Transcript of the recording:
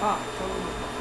啊，收入不好。